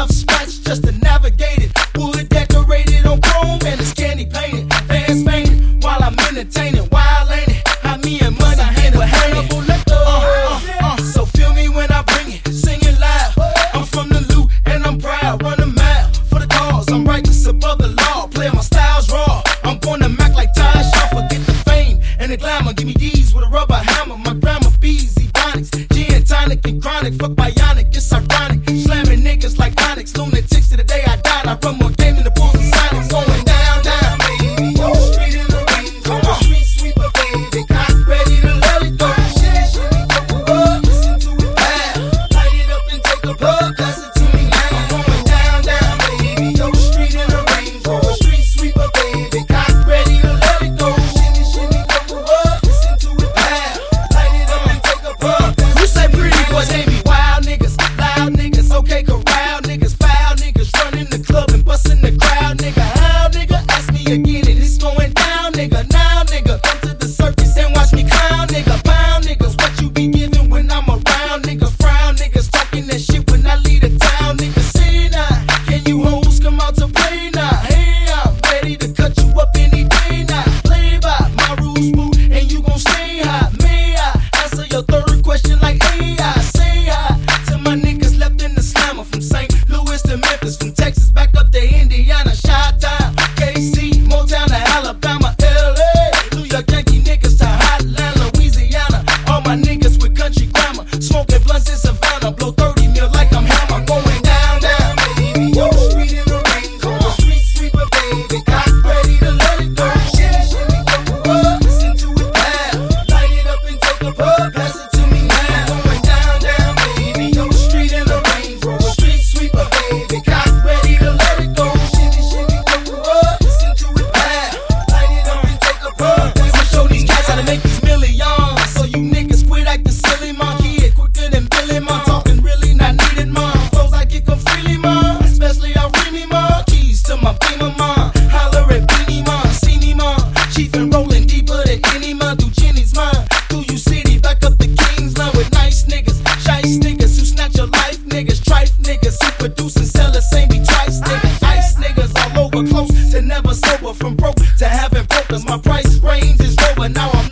tough stretch just to navigate it. Wood decorated on chrome and it's candy painted. Fans fainting while I'm entertaining. Wild ain't it? How me and money hand with Hannibal Lecter. Uh, uh, uh, uh, so feel me when I bring it, singing loud. I'm from the loot and I'm proud. Run a mile for the cause. I'm righteous above the law. Play my styles raw. I'm gonna act like Ty Shaw. Forget the fame and the glamour. Give me these with a rubber hammer. My grandma bees, Ebonics, gin tonic and chronic. Fuck by broke to having focus. My price range is lower now I'm